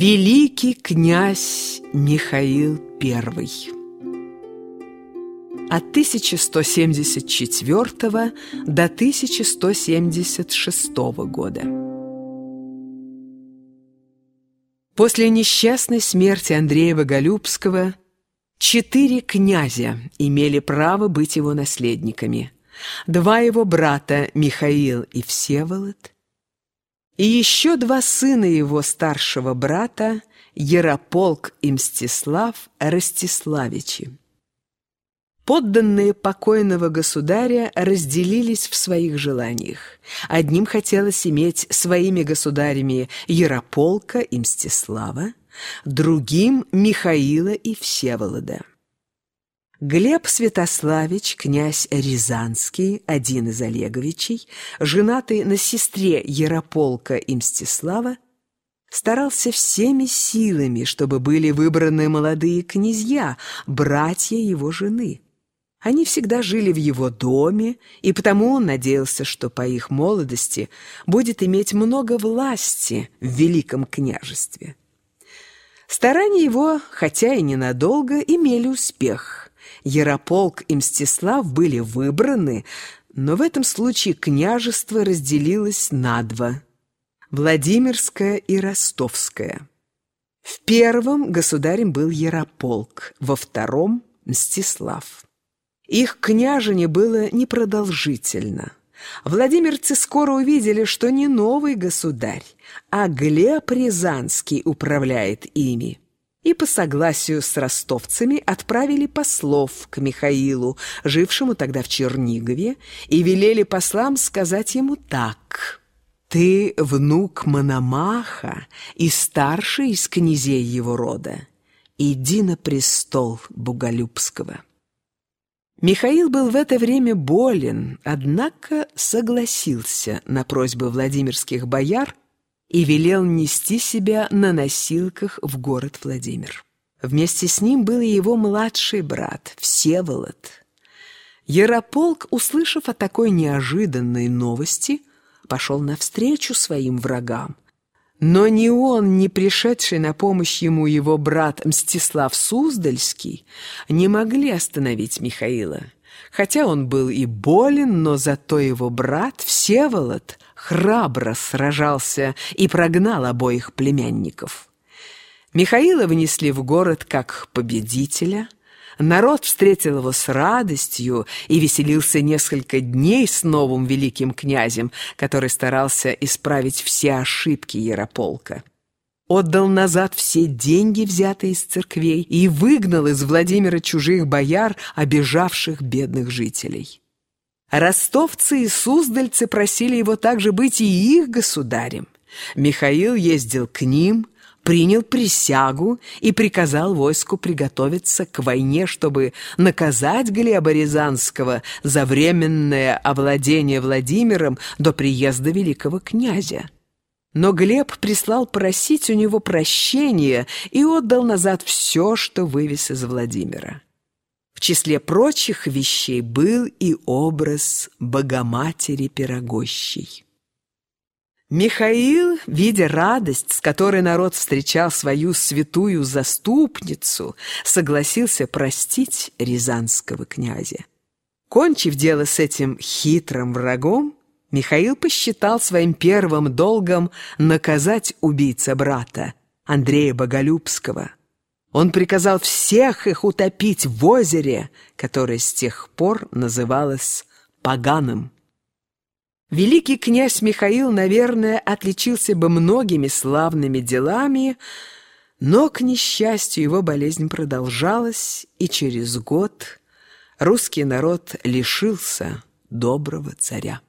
Великий князь Михаил I от 1174 до 1176 года. После несчастной смерти Андрея Боголюбского четыре князя имели право быть его наследниками. Два его брата Михаил и Всеволод – и еще два сына его старшего брата, Ярополк и Мстислав Ростиславичи. Подданные покойного государя разделились в своих желаниях. Одним хотелось иметь своими государями Ярополка и Мстислава, другим – Михаила и Всеволода. Глеб Святославич, князь Рязанский, один из Олеговичей, женатый на сестре Ярополка и Мстислава, старался всеми силами, чтобы были выбраны молодые князья, братья его жены. Они всегда жили в его доме, и потому он надеялся, что по их молодости будет иметь много власти в великом княжестве. Старания его, хотя и ненадолго, имели успех – Ярополк и Мстислав были выбраны, но в этом случае княжество разделилось на два – Владимирское и Ростовское. В первом государем был Ярополк, во втором – Мстислав. Их княжение было непродолжительно. Владимирцы скоро увидели, что не новый государь, а Глеб Рязанский управляет ими и по согласию с ростовцами отправили послов к Михаилу, жившему тогда в Чернигове, и велели послам сказать ему так. «Ты внук Мономаха и старший из князей его рода. Иди на престол Буголюбского». Михаил был в это время болен, однако согласился на просьбы владимирских бояр и велел нести себя на носилках в город Владимир. Вместе с ним был и его младший брат Всеволод. Ярополк, услышав о такой неожиданной новости, пошел навстречу своим врагам. Но ни он, ни пришедший на помощь ему его брат Мстислав Суздальский не могли остановить Михаила. Хотя он был и болен, но зато его брат Всеволод храбро сражался и прогнал обоих племянников. Михаила внесли в город как победителя. Народ встретил его с радостью и веселился несколько дней с новым великим князем, который старался исправить все ошибки Ярополка отдал назад все деньги, взятые из церквей, и выгнал из Владимира чужих бояр, обижавших бедных жителей. Ростовцы и суздальцы просили его также быть и их государем. Михаил ездил к ним, принял присягу и приказал войску приготовиться к войне, чтобы наказать Глеба Рязанского за временное овладение Владимиром до приезда великого князя. Но Глеб прислал просить у него прощения и отдал назад все, что вывез из Владимира. В числе прочих вещей был и образ Богоматери Пирогощей. Михаил, видя радость, с которой народ встречал свою святую заступницу, согласился простить рязанского князя. Кончив дело с этим хитрым врагом, Михаил посчитал своим первым долгом наказать убийца брата, Андрея Боголюбского. Он приказал всех их утопить в озере, которое с тех пор называлось Поганым. Великий князь Михаил, наверное, отличился бы многими славными делами, но, к несчастью, его болезнь продолжалась, и через год русский народ лишился доброго царя.